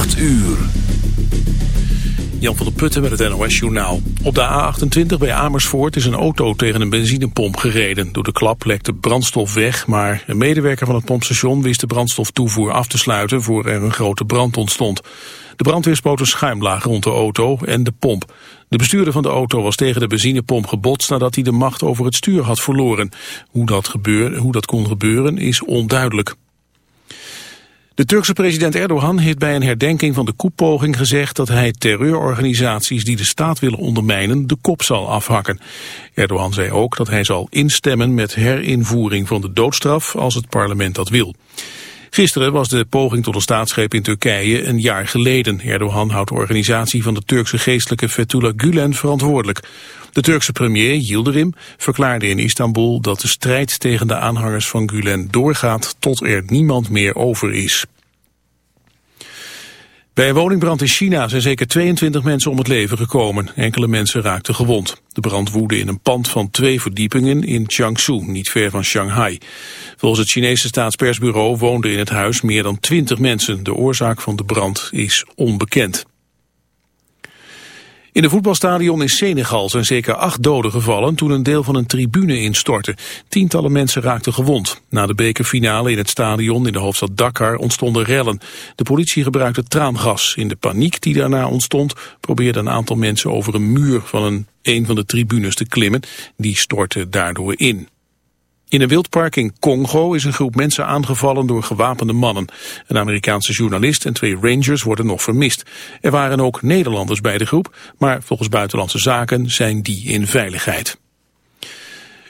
8 uur. Jan van der Putten met het NOS Journaal. Op de A28 bij Amersfoort is een auto tegen een benzinepomp gereden. Door de klap lekte brandstof weg, maar een medewerker van het pompstation wist de brandstoftoevoer af te sluiten voor er een grote brand ontstond. De brandweer spoot een schuimlaag rond de auto en de pomp. De bestuurder van de auto was tegen de benzinepomp gebotst nadat hij de macht over het stuur had verloren. Hoe dat, gebeur, hoe dat kon gebeuren is onduidelijk. De Turkse president Erdogan heeft bij een herdenking van de koepoging gezegd dat hij terreurorganisaties die de staat willen ondermijnen de kop zal afhakken. Erdogan zei ook dat hij zal instemmen met herinvoering van de doodstraf als het parlement dat wil. Gisteren was de poging tot een staatsgreep in Turkije een jaar geleden. Erdogan houdt de organisatie van de Turkse geestelijke Fethullah Gulen verantwoordelijk. De Turkse premier Yildirim verklaarde in Istanbul dat de strijd tegen de aanhangers van Gulen doorgaat tot er niemand meer over is. Bij een woningbrand in China zijn zeker 22 mensen om het leven gekomen. Enkele mensen raakten gewond. De brand woedde in een pand van twee verdiepingen in Jiangsu, niet ver van Shanghai. Volgens het Chinese staatspersbureau woonden in het huis meer dan 20 mensen. De oorzaak van de brand is onbekend. In de voetbalstadion in Senegal zijn zeker acht doden gevallen toen een deel van een tribune instortte. Tientallen mensen raakten gewond. Na de bekerfinale in het stadion in de hoofdstad Dakar ontstonden rellen. De politie gebruikte traangas. In de paniek die daarna ontstond probeerden een aantal mensen over een muur van een, een van de tribunes te klimmen. Die stortte daardoor in. In een wildpark in Congo is een groep mensen aangevallen door gewapende mannen. Een Amerikaanse journalist en twee rangers worden nog vermist. Er waren ook Nederlanders bij de groep, maar volgens Buitenlandse Zaken zijn die in veiligheid.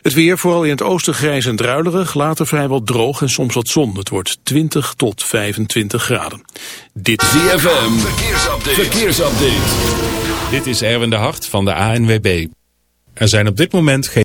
Het weer, vooral in het oosten grijs en druilerig, later vrijwel droog en soms wat zon. Het wordt 20 tot 25 graden. Dit ZFM, verkeersupdate. verkeersupdate. Dit is Erwin de Hart van de ANWB. Er zijn op dit moment geen...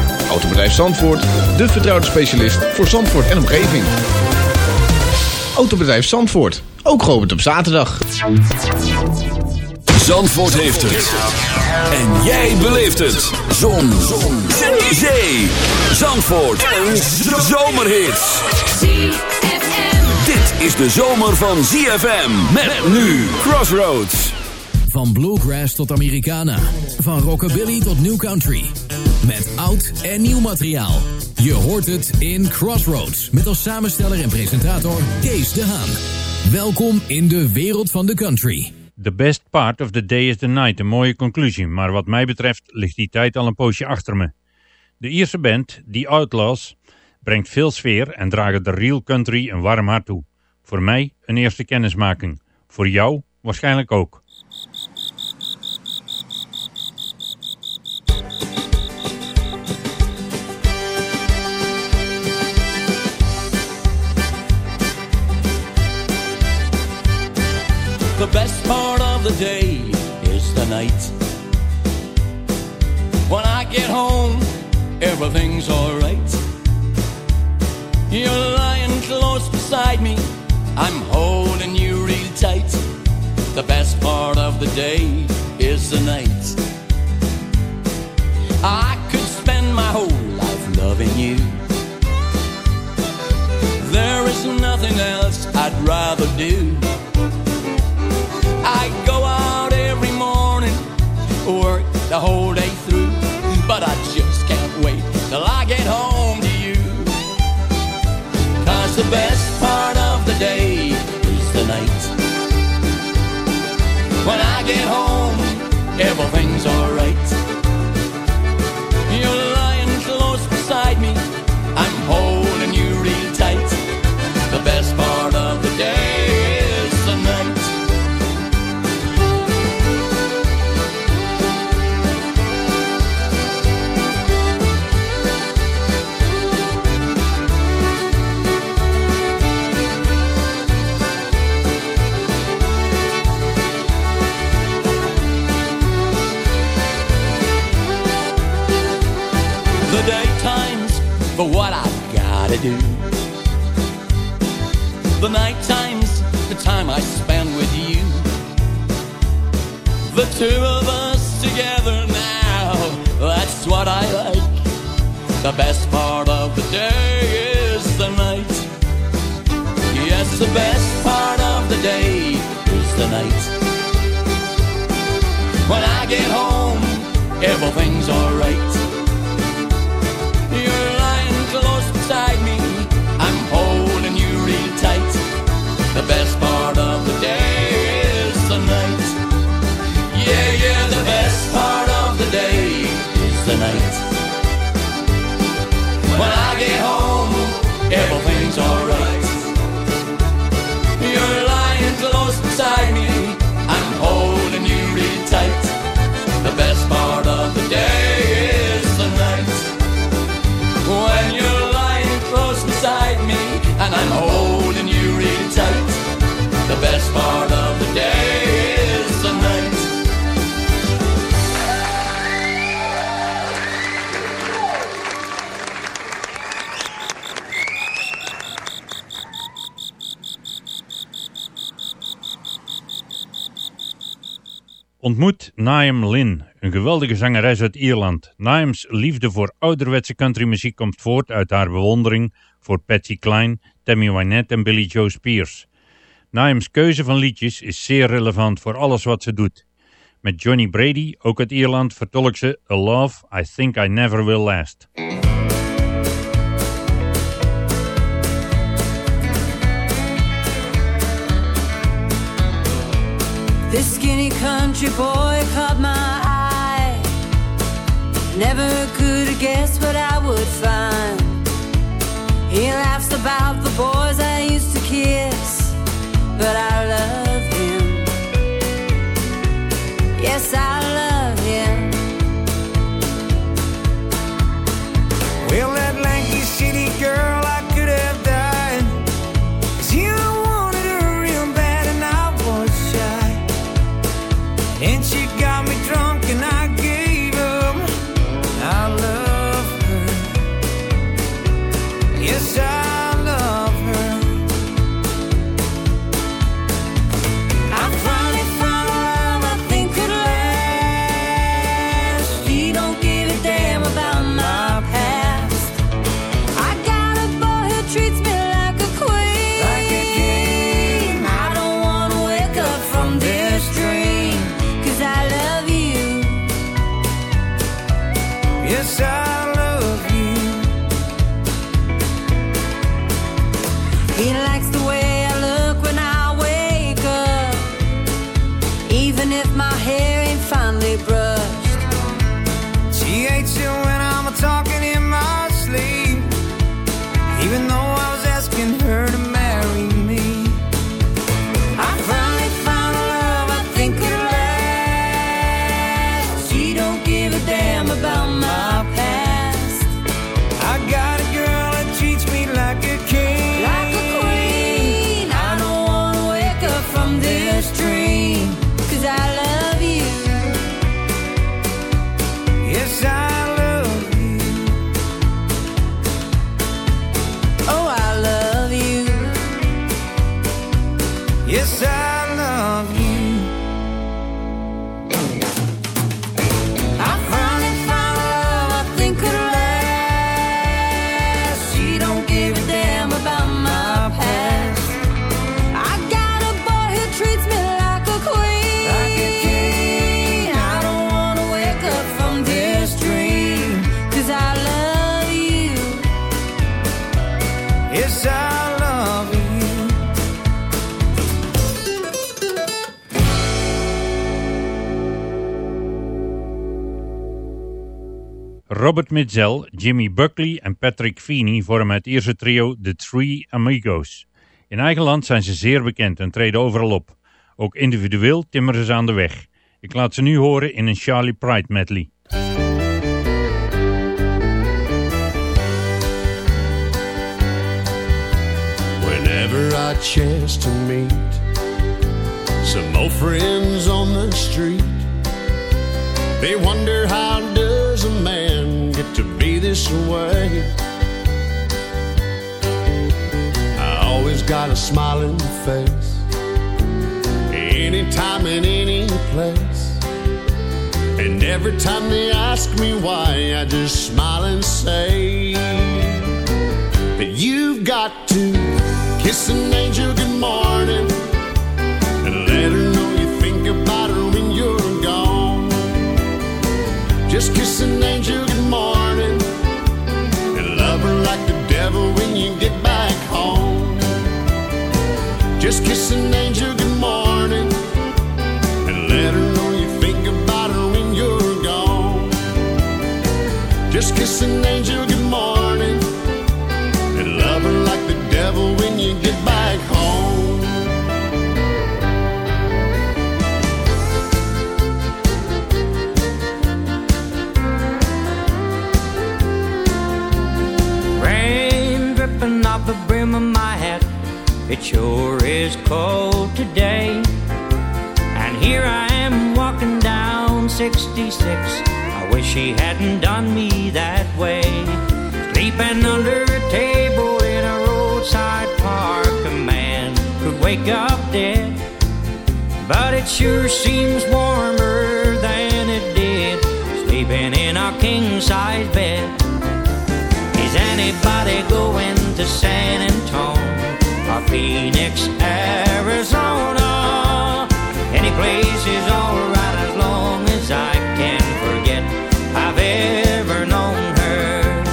Autobedrijf Zandvoort, de vertrouwde specialist voor Zandvoort en omgeving. Autobedrijf Zandvoort, ook geopend op zaterdag. Zandvoort heeft het. En jij beleeft het. Zon. Zon. Zee. Zee. Zandvoort. Een zomerhit. Dit is de zomer van ZFM. Met nu Crossroads. Van bluegrass tot Americana. Van rockabilly tot new country. Met oud en nieuw materiaal. Je hoort het in Crossroads. Met als samensteller en presentator Kees de Haan. Welkom in de wereld van de country. The best part of the day is the night, een mooie conclusie, maar wat mij betreft ligt die tijd al een poosje achter me. De Ierse band, The Outlaws, brengt veel sfeer en dragen de real country een warm hart toe. Voor mij een eerste kennismaking, voor jou waarschijnlijk ook. The best part of the day is the night. When I get home, everything's alright. You're lying close beside me, I'm holding you real tight. The best part of the day is the night. I could spend my whole life loving you. There is nothing else I'd rather do. The whole day through, but I just can't wait till I get home to you. Cause the best part of the day is the night. When I get home, everything's Naim Lynn, een geweldige zangeres uit Ierland. Naim's liefde voor ouderwetse countrymuziek komt voort uit haar bewondering voor Patsy Cline, Tammy Wynette en Billy Joe Spears. Naim's keuze van liedjes is zeer relevant voor alles wat ze doet. Met Johnny Brady, ook uit Ierland, vertolkt ze A Love I Think I Never Will Last. This country boy caught my eye. Never could have guessed what I would find. He laughs about the boys I used to kiss, but I love him. Yes, I Robert Mitzel, Jimmy Buckley en Patrick Feeney vormen het Ierse trio The Three Amigos. In eigen land zijn ze zeer bekend en treden overal op. Ook individueel timmeren ze aan de weg. Ik laat ze nu horen in een Charlie Pride medley. Whenever I chance to meet some old friends on the street, they wonder how does this way. I always got a smiling face, anytime and any place. And every time they ask me why, I just smile and say that you've got to kiss an It sure is cold today. And here I am walking down 66. I wish he hadn't done me that way. Sleeping under a table in a roadside park. A man could wake up dead. But it sure seems warmer than it did. Sleeping in a king size bed. Is anybody going to San Antonio Phoenix, Arizona? Any place is alright as long as I can forget I've ever known her.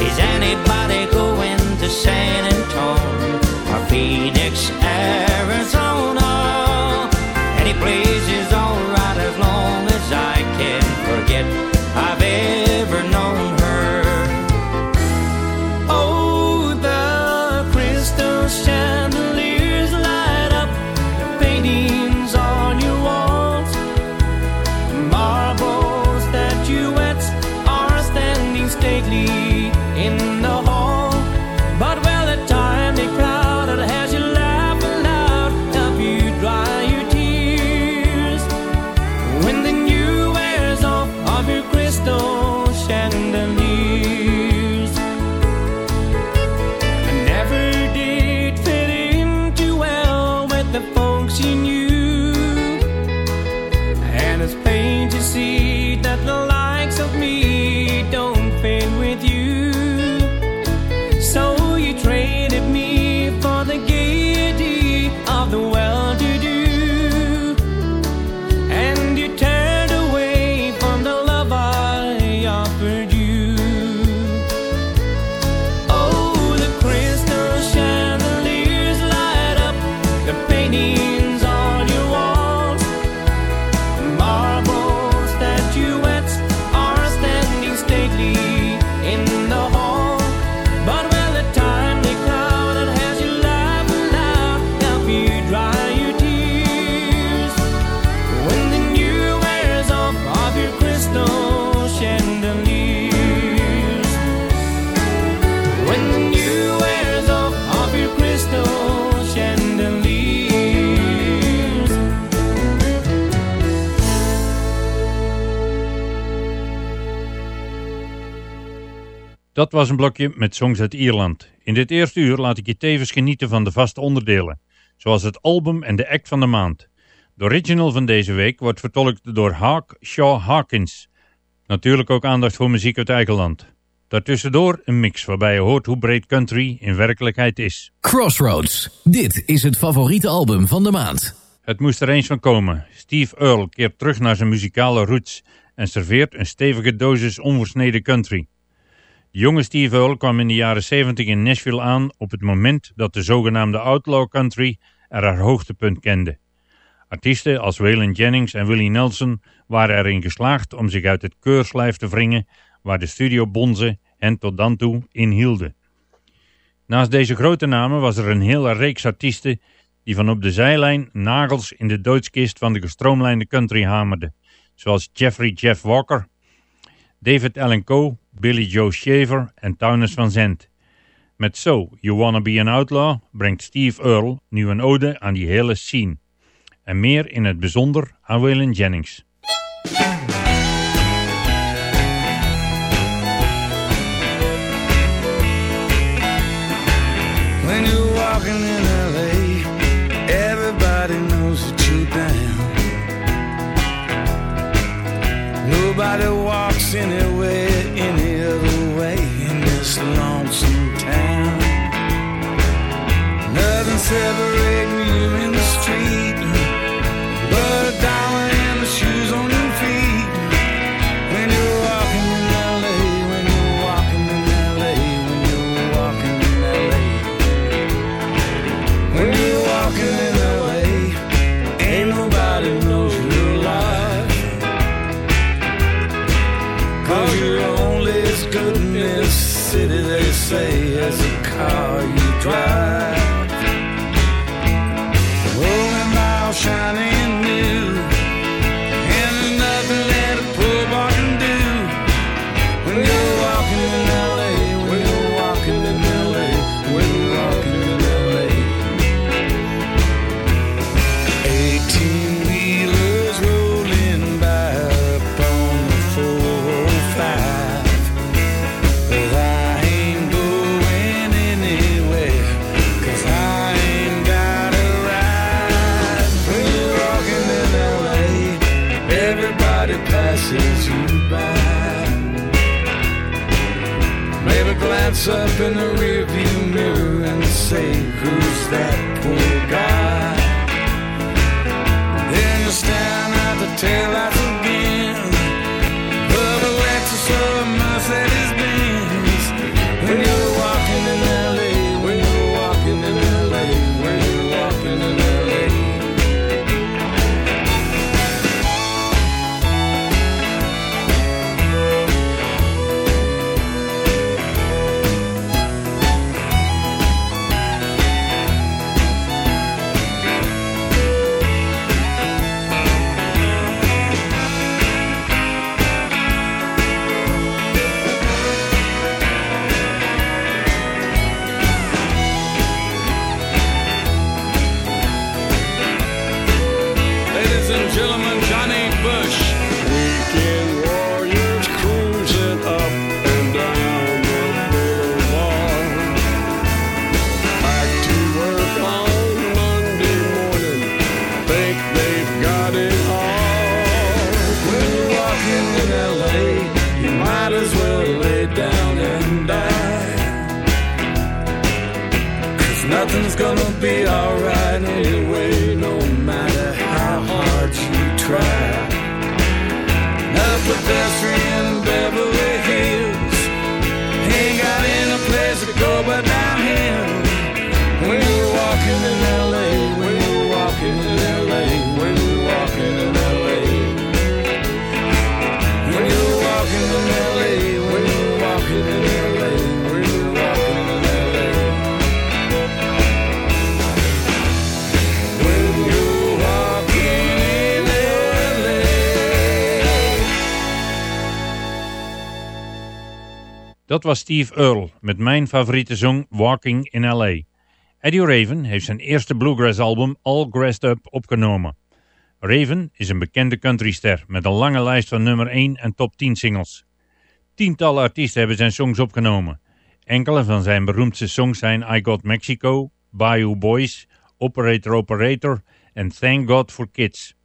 Is anybody going to San Antonio Dat was een blokje met songs uit Ierland. In dit eerste uur laat ik je tevens genieten van de vaste onderdelen, zoals het album en de act van de maand. De original van deze week wordt vertolkt door Hawk Shaw Hawkins. Natuurlijk ook aandacht voor muziek uit eigen land. Daartussendoor een mix waarbij je hoort hoe breed country in werkelijkheid is. Crossroads. Dit is het favoriete album van de maand. Het moest er eens van komen. Steve Earle keert terug naar zijn muzikale roots en serveert een stevige dosis onversneden country. Jonge Steve Earle kwam in de jaren 70 in Nashville aan op het moment dat de zogenaamde outlaw country er haar hoogtepunt kende. Artiesten als Waylon Jennings en Willie Nelson waren erin geslaagd om zich uit het keurslijf te wringen waar de studio bonzen hen tot dan toe in hielden. Naast deze grote namen was er een hele reeks artiesten die van op de zijlijn nagels in de doodskist van de gestroomlijnde country hamerden, zoals Jeffrey Jeff Walker, David Allen Coe, Billy Joe Shaver en Townes van Zandt. Met So, You Wanna Be an Outlaw brengt Steve Earle nu een ode aan die hele scene. En meer in het bijzonder aan Waylon Jennings. When you're walking in LA, everybody knows that you're down. Nobody walks anywhere Nothing separating up in the rearview mirror and say, Who's that poor guy? Then you're staring at the taillights nothing's gonna be alright anyway, no matter how hard you try. No pedestrian Beverly Hills ain't got any place to go but Dat was Steve Earle met mijn favoriete song Walking in L.A. Eddie Raven heeft zijn eerste bluegrass album All Grassed Up opgenomen. Raven is een bekende countryster met een lange lijst van nummer 1 en top 10 singles. Tientallen artiesten hebben zijn songs opgenomen. Enkele van zijn beroemdste songs zijn I Got Mexico, Bayou Boys, Operator Operator en Thank God for Kids.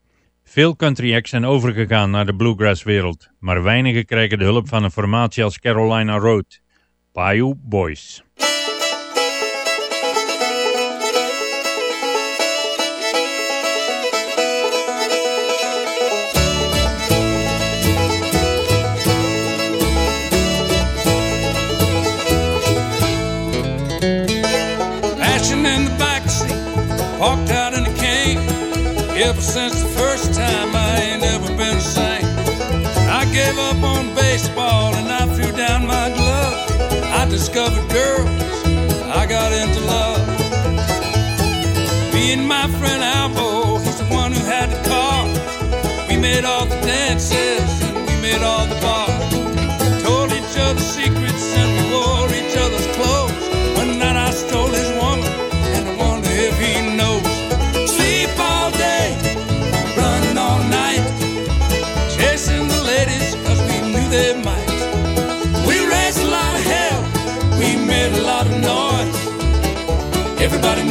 Veel country acts zijn overgegaan naar de bluegrass wereld, maar weinigen krijgen de hulp van een formatie als Carolina Road. Bayou Boys. Passion in the backseat, parked out in the cane. Ever since discovered girls, I got into love. Me and my friend Albo, he's the one who had the car. We made all the dances and we made all the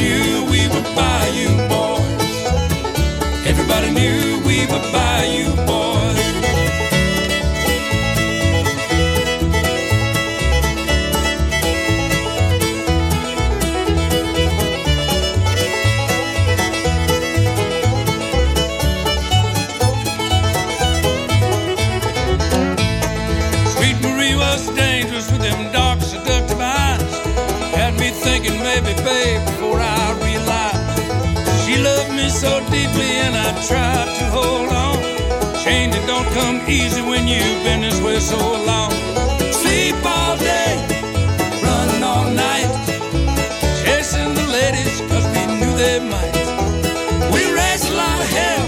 knew we were Bayou boys. Everybody knew we were Bayou boys. Sweet tried to hold on. Changing don't come easy when you've been this way so long. Sleep all day, running all night, chasing the ladies 'cause we knew they might. We raised a lot of hell,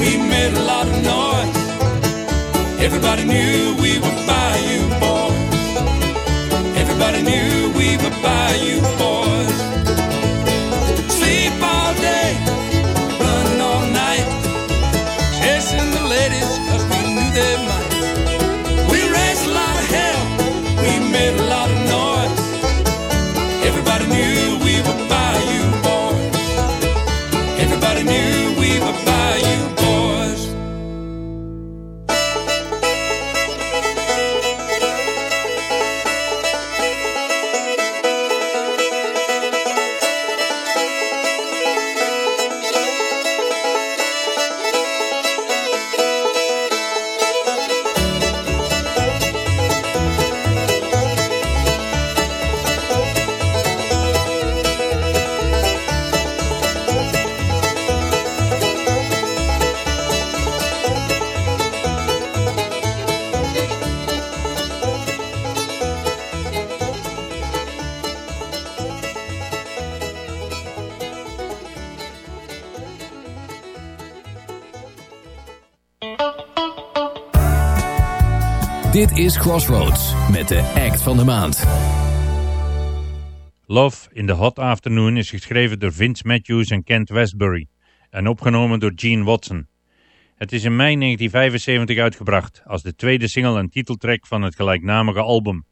we made a lot of noise. Everybody knew we were Bayou boys. Everybody knew we were Bayou boys. Dit is Crossroads met de act van de maand. Love in the Hot Afternoon is geschreven door Vince Matthews en Kent Westbury en opgenomen door Gene Watson. Het is in mei 1975 uitgebracht als de tweede single en titeltrack van het gelijknamige album.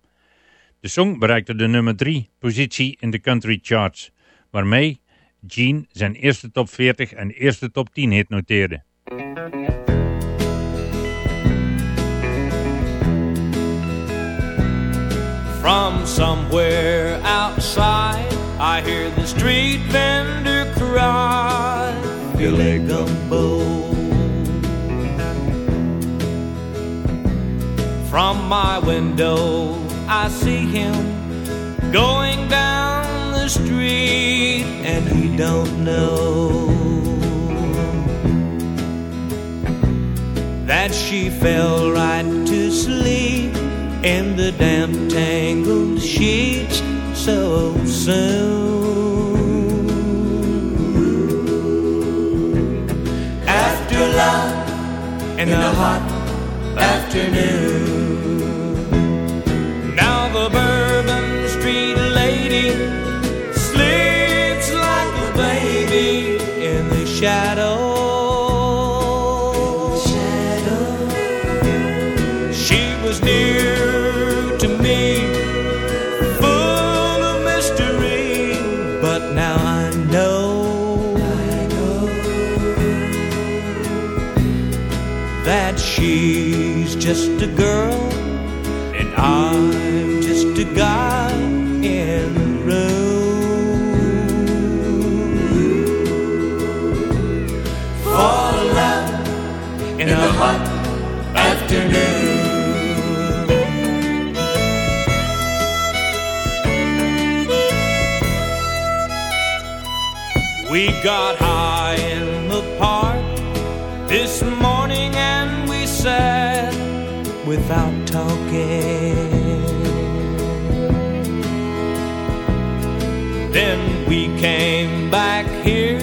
De song bereikte de nummer 3 positie in de country charts, waarmee Gene zijn eerste top 40 en eerste top 10 hit noteerde. From somewhere outside, I hear the street vendor cry, Billy Gumbo. From my window, I see him going down the street, and he don't know that she fell right to sleep in the damp tangled sheets so soon. After love in the hot afternoon. Now the Bourbon just a girl, and I'm just a guy without talking. Then we came back here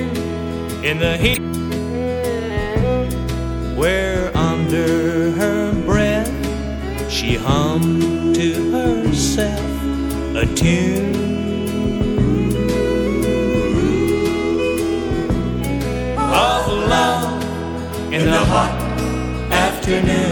in the heat where under her breath she hummed to herself a tune. Of love in the hot afternoon.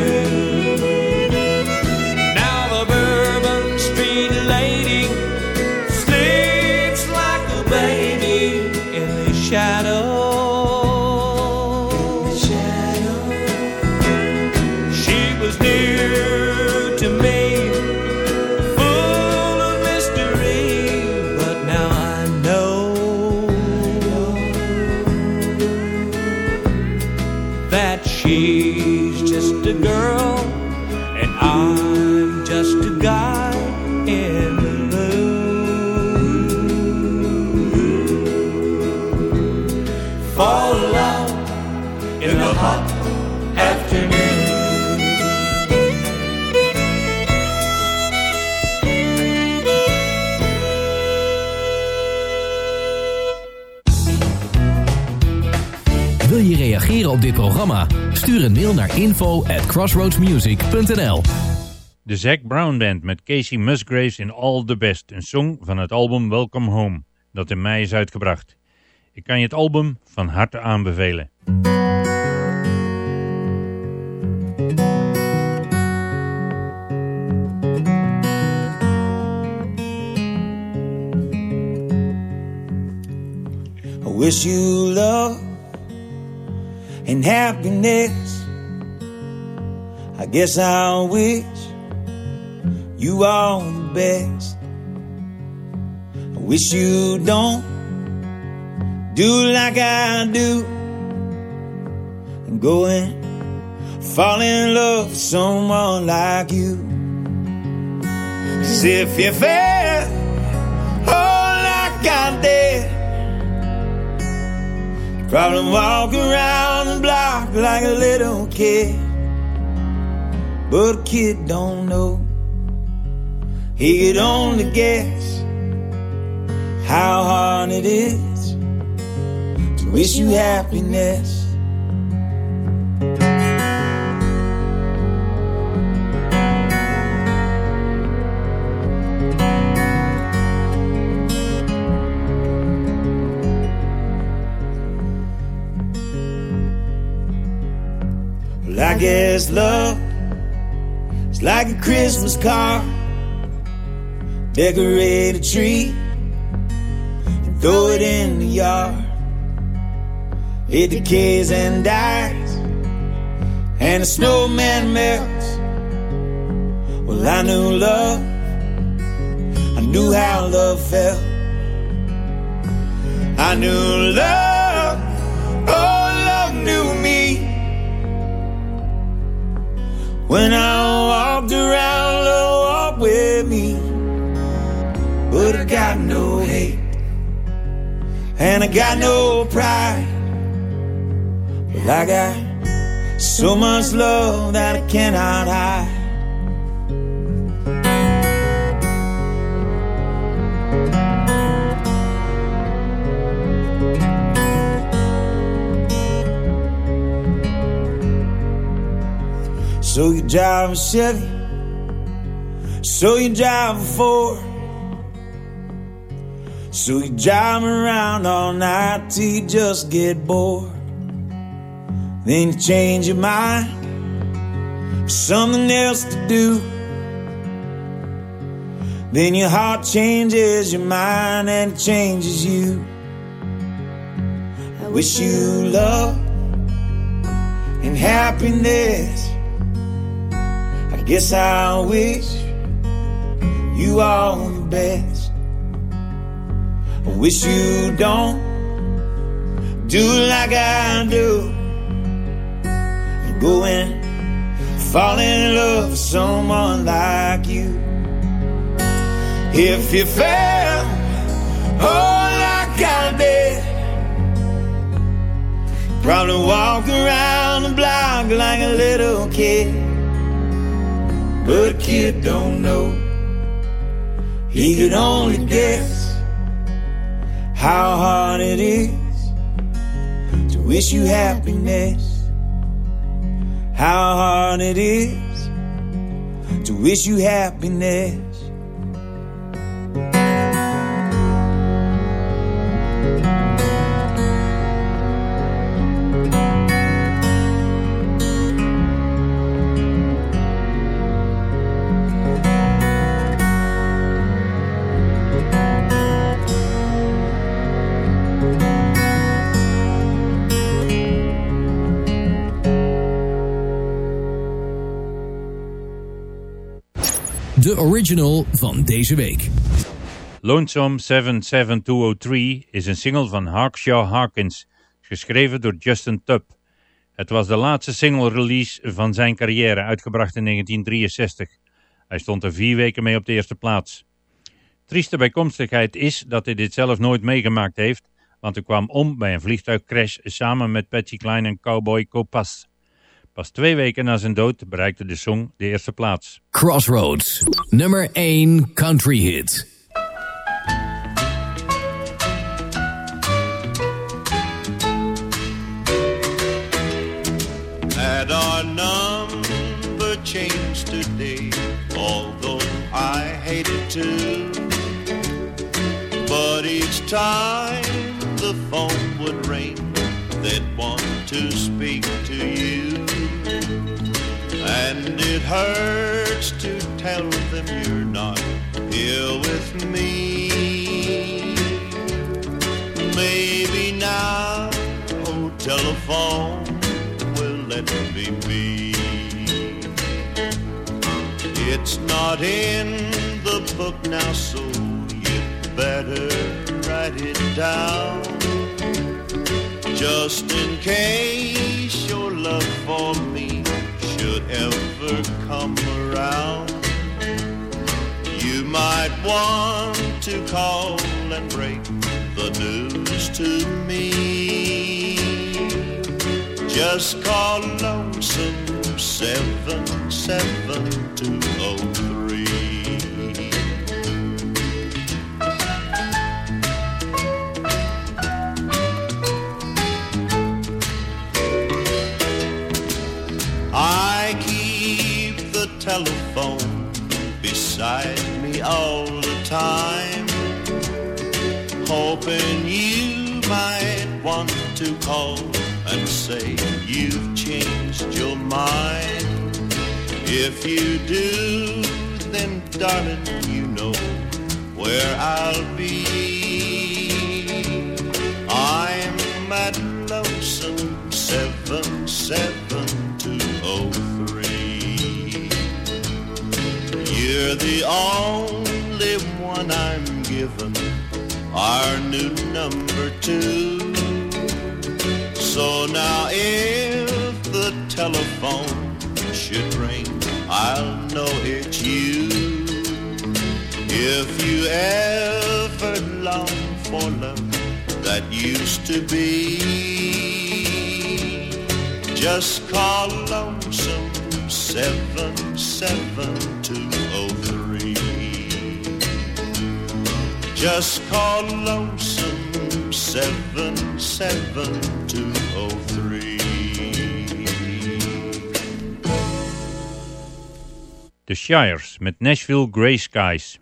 crossroadsmusic.nl De Zac Brown Band met Casey Musgraves in All the Best, een song van het album Welcome Home, dat in mei is uitgebracht. Ik kan je het album van harte aanbevelen. I wish you love and happiness. I guess I wish you all the best. I wish you don't do like I do and go and fall in love with someone like you. Cause if you fell, oh, like I did. Probably walk around the block like a little kid. But a kid don't know. He could only guess how hard it is to wish you happiness. Well, I guess love is like a Christmas card. Decorate a tree and throw it in the yard. It decays and dies, and the snowman melts. Well, I knew love, I knew how love felt. I knew love, oh, love knew When I walked around, love walked with me. But I got no hate, and I got no pride. But I got so much love that I cannot hide. So you drive a Chevy, so you drive a Ford. So you drive around all night till you just get bored. Then you change your mind for something else to do. Then your heart changes your mind and it changes you. I wish you love and happiness. Guess I wish you all the best. I wish you don't do like I do. Go and fall in love with someone like you. If you fell, oh, like I did, probably walk around the block like a little kid. But a kid don't know. He could only guess how hard it is to wish you happiness. How hard it is to wish you happiness. Original van deze week. Lonesome 77203 is een single van Hawkshaw Harkins, geschreven door Justin Tubb. Het was de laatste single release van zijn carrière, uitgebracht in 1963. Hij stond er vier weken mee op de eerste plaats. Trieste bijkomstigheid is dat hij dit zelf nooit meegemaakt heeft, want hij kwam om bij een vliegtuigcrash samen met Patsy Cline en Cowboy Copas. Pas twee weken na zijn dood bereikte de song de eerste plaats. Crossroads, nummer 1 country hit. Had our number changed today, although I hated to. But each time the phone would ring, they'd want to speak to you. And it hurts to tell them you're not here with me. Maybe now, oh telephone, will let me be. It's not in the book now, so you'd better write it down. Just in case your love for me should ever come around. You might want to call and break the news to me. Just call lonesome seven seven two oh to call and say you've changed your mind. If you do, then darling, you know where I'll be. I'm at lonesome seven seven two oh three. You're the only one I'm given, our new number two. So now if the telephone should ring, I'll know it's you. If you ever long for love that used to be, just call lonesome seven seven two oh three. Just call lonesome 77203. The Shires met Nashville Grey Skies.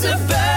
It's a about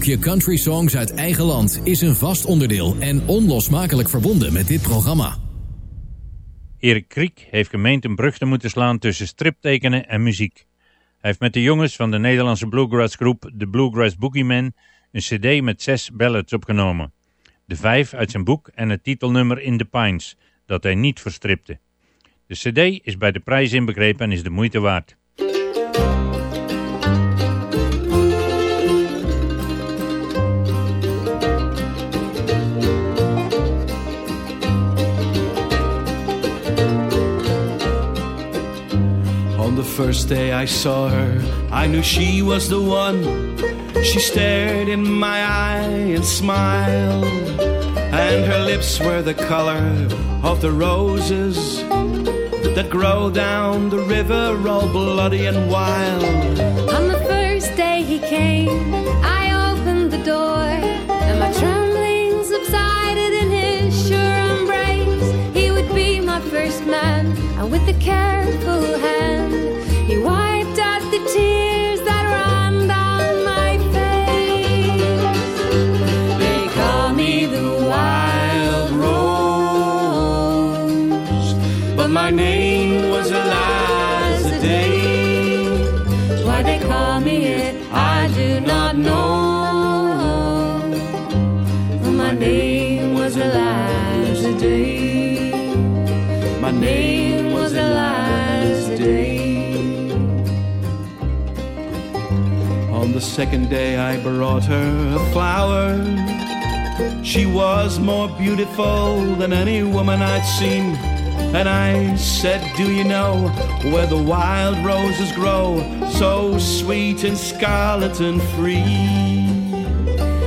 Blokje Country Songs uit eigen land is een vast onderdeel en onlosmakelijk verbonden met dit programma. Erik Kriek heeft gemeend een brug te moeten slaan tussen striptekenen en muziek. Hij heeft met de jongens van de Nederlandse bluegrass groep The Bluegrass Boogeyman een cd met zes ballads opgenomen. De vijf uit zijn boek en het titelnummer In the Pines, dat hij niet verstripte. De cd is bij de prijs inbegrepen en is de moeite waard. The first day I saw her, I knew she was the one. She stared in my eye and smiled, and her lips were the color of the roses that grow down the river, all bloody and wild. On the first day he came, I opened the door, and my trembling subsided in his sure embrace. He would be my first man, and with a careful hand, second day, I brought her a flower. She was more beautiful than any woman I'd seen. And I said, Do you know where the wild roses grow? So sweet and scarlet and free.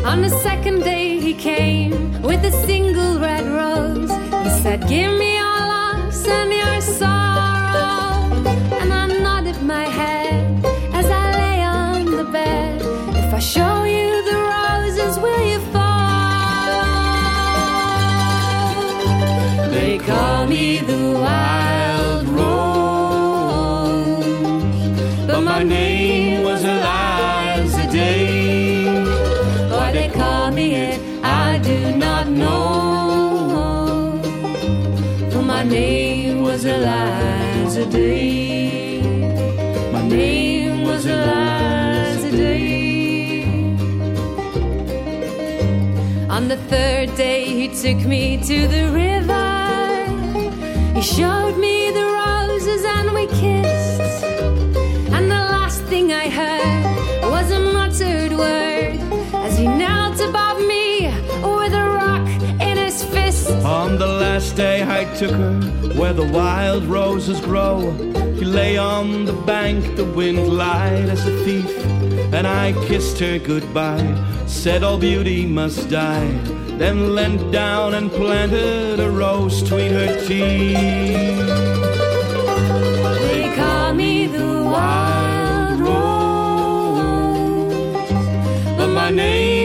On the second day he came with a single red rose. He said, Give me your loss and your sorrow. And I nodded my head show you the roses, you follow? They call me the wild rose, But my name was. Why they call me it, I do not know. For Eliza Day. Third day, he took me to the river. He showed me the roses and we kissed. And the last thing I heard was a muttered word as he knelt above me with a rock in his fist. On the last day I took her where the wild roses grow. He lay on the bank, the wind lied as a thief. And I kissed her goodbye, said all beauty must die. Then leant down and planted a rose between her teeth. They call me the wild rose, But my name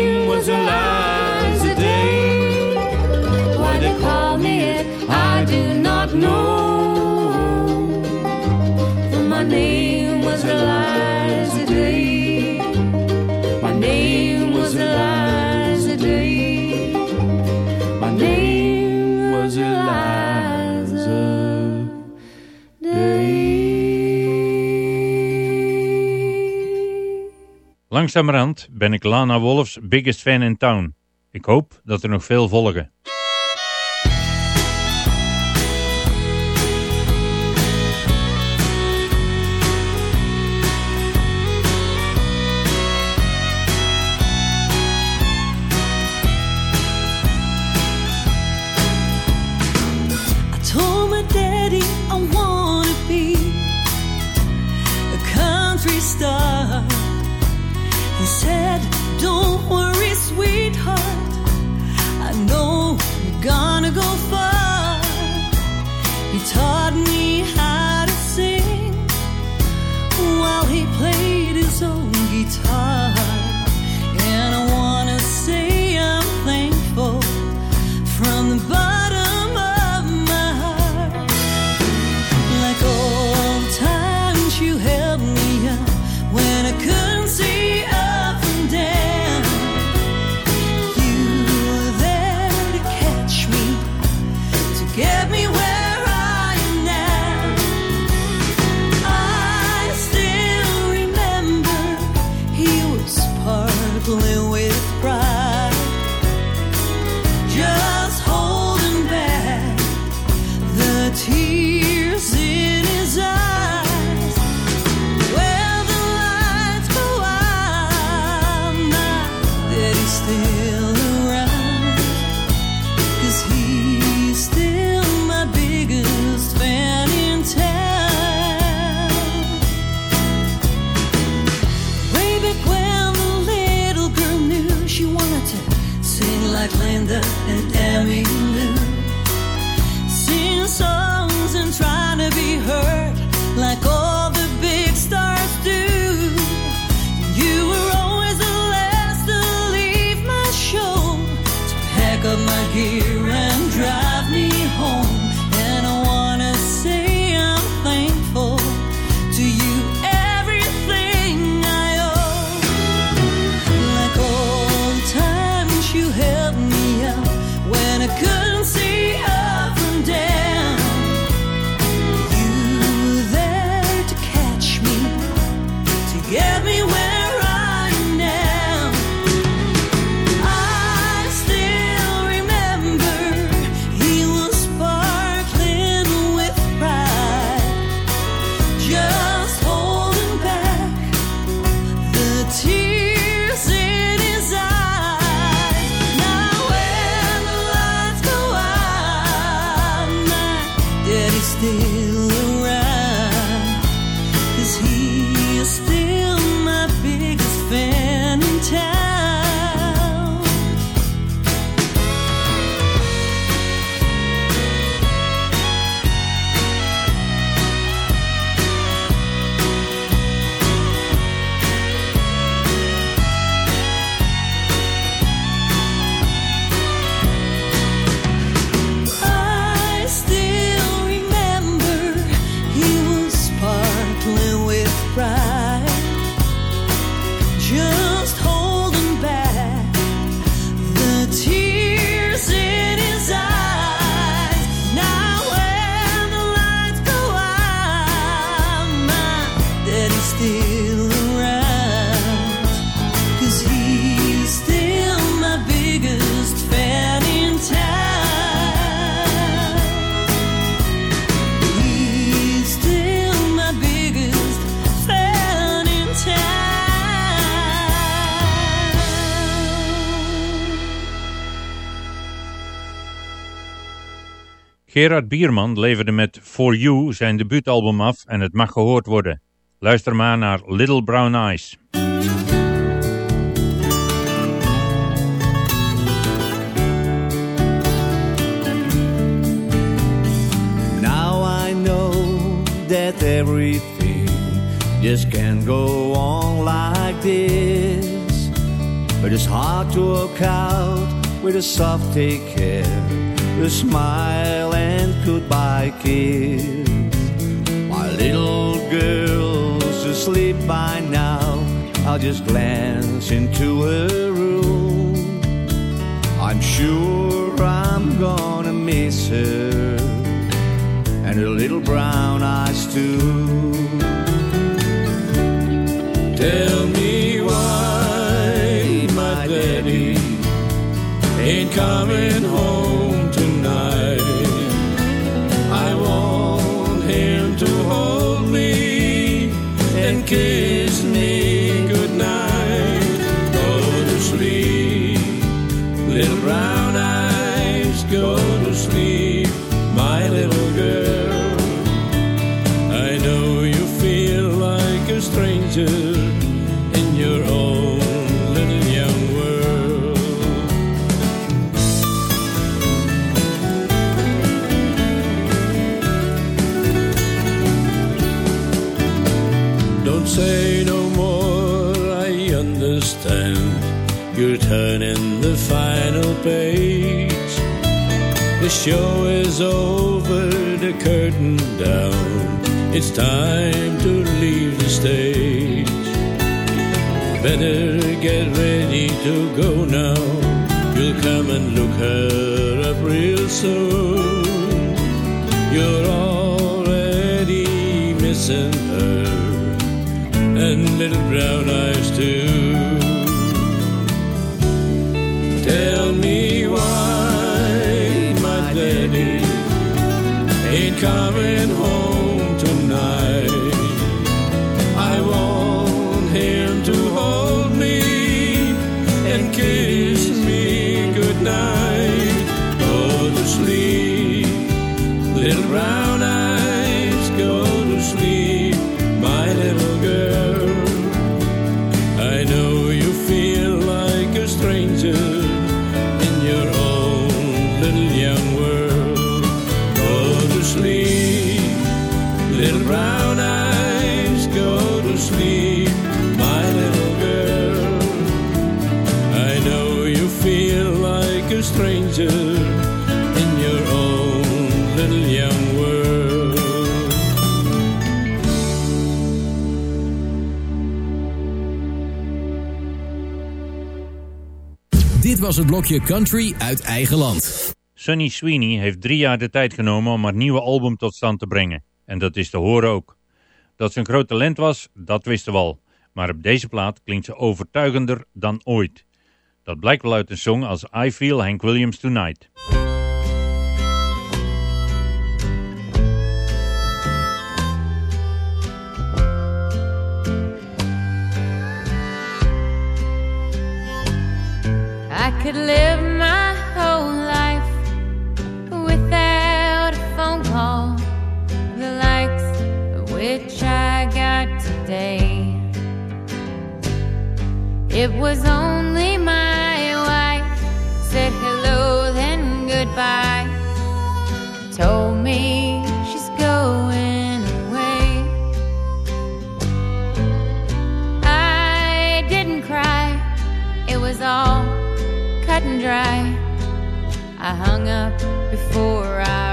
Langzamerhand ben ik Lana Wolf's biggest fan in town. Ik hoop dat er nog veel volgen. Gerard Bierman leverde met For You zijn debuutalbum af en het mag gehoord worden. Luister maar naar Little Brown Eyes. Now I know that everything just can't go on like this. But it's hard to work out with a soft take care, a smile and goodbye kiss. My little girl's asleep by now. I'll just glance into her room. I'm sure I'm gonna miss her and her little brown eyes too. The show is over, the curtain down. It's time to leave the stage. Better get ready to go now. You'll come and look her up real soon. You're already missing her and little brown eyes to was het blokje Country uit eigen land. Sunny Sweeney heeft drie jaar de tijd genomen om haar nieuwe album tot stand te brengen. En dat is te horen ook. Dat ze een groot talent was, dat wisten we al. Maar op deze plaat klinkt ze overtuigender dan ooit. Dat blijkt wel uit een song als I Feel Hank Williams Tonight. I could live my whole life without a phone call, the likes of which I got today. It was only my wife said hello, then goodbye. Told me she's going away. I didn't cry, it was all and dry. I hung up before I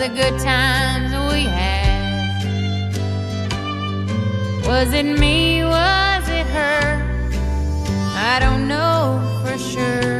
the good times we had. Was it me? Was it her? I don't know for sure.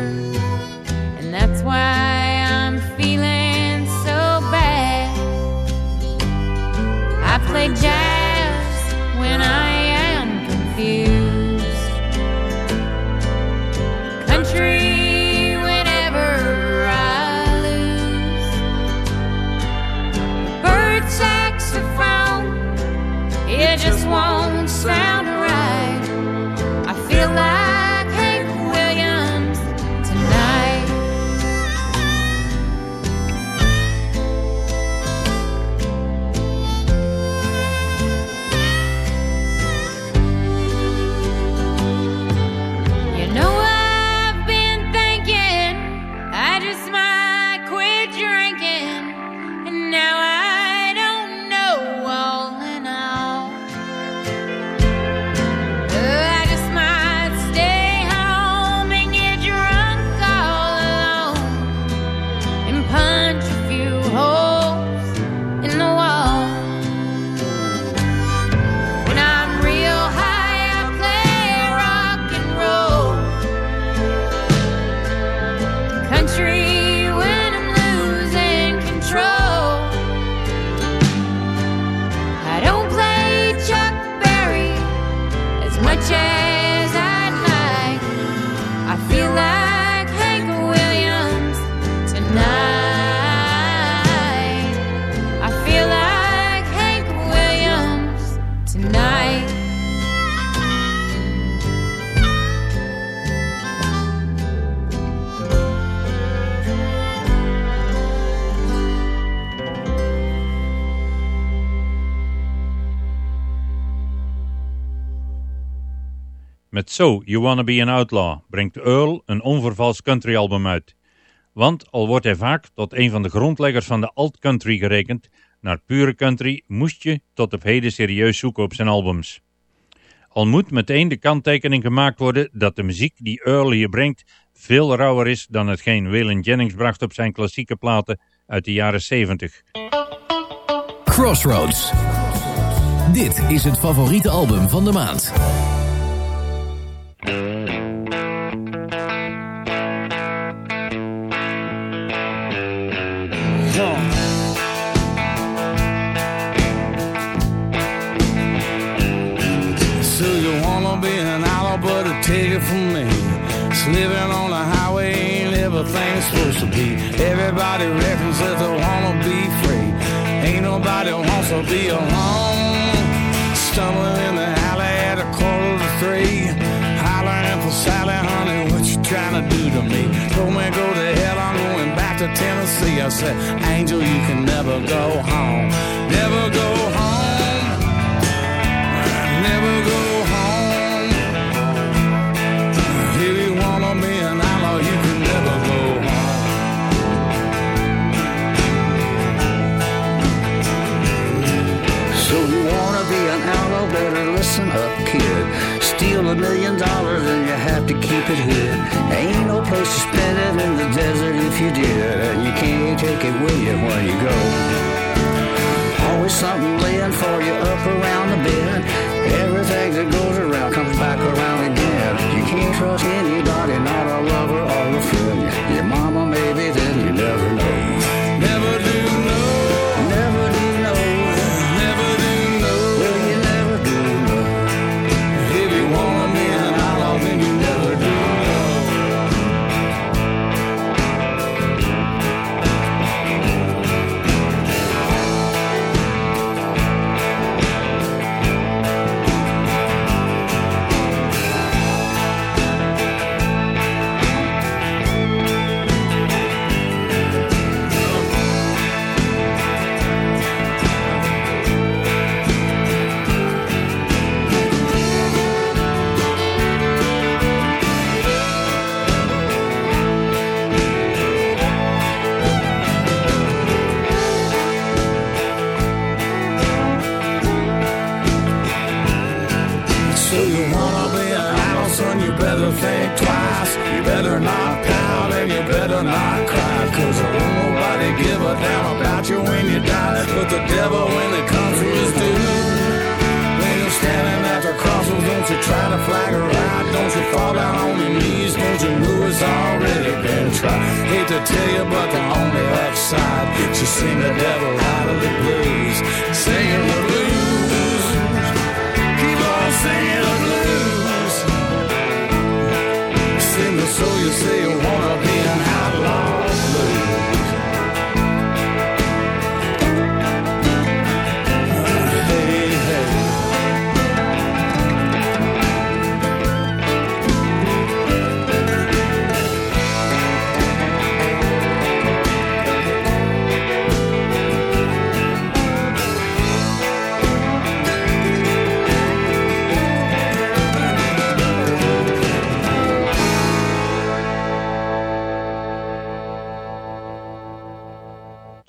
So You Wanna Be an Outlaw brengt Earl een onvervals countryalbum uit. Want al wordt hij vaak tot een van de grondleggers van de alt-country gerekend, naar pure country moest je tot op heden serieus zoeken op zijn albums. Al moet meteen de kanttekening gemaakt worden dat de muziek die Earl hier brengt veel rauwer is dan hetgeen Waylon Jennings bracht op zijn klassieke platen uit de jaren 70. Crossroads. Dit is het favoriete album van de maand. Living on the highway ain't everything supposed to be. Everybody reckons that they wanna be free. Ain't nobody wants to be alone. Sally, honey, what you trying to do to me? Told me go to hell, I'm going back to Tennessee. I said, Angel, you can never go home. Never go to keep it here. Ain't no place to spend it in the desert if you did, and you can't take it with you when you go. Always something laying for you up around the bend. Everything that goes around comes back around again. You can't trust anybody, not a lover or a friend. Your mama to tell you, but the only upside, she sing the devil out of the blues, singing the blues. Keep on singing the blues. Sing the soul you say you wanna be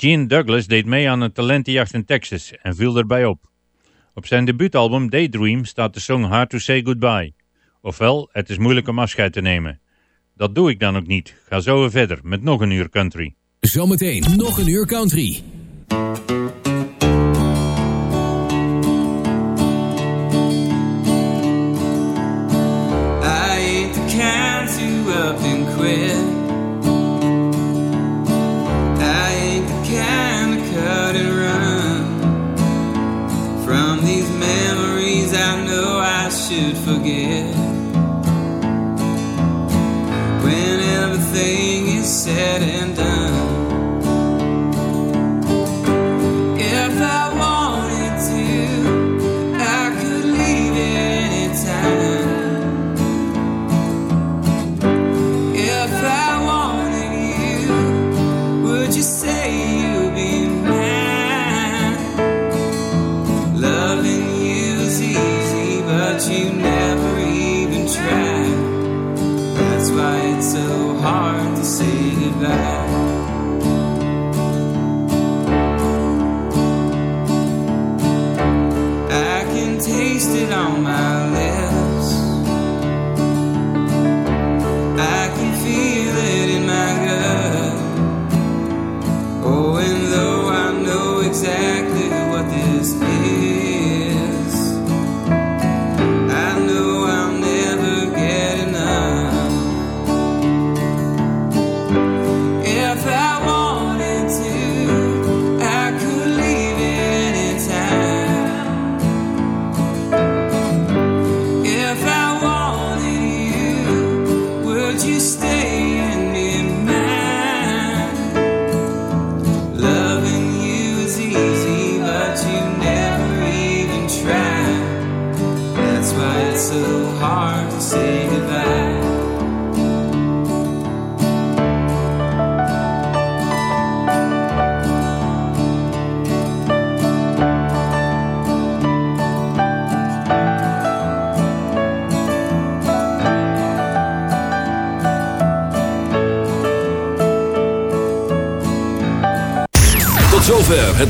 Gene Douglas deed mee aan een talentenjacht in Texas en viel erbij op. Op zijn debuutalbum Daydream staat de song Hard to Say Goodbye. Ofwel, het is moeilijk om afscheid te nemen. Dat doe ik dan ook niet. Ga zo verder met nog een uur country. Zometeen nog een uur country. Everything is said and done,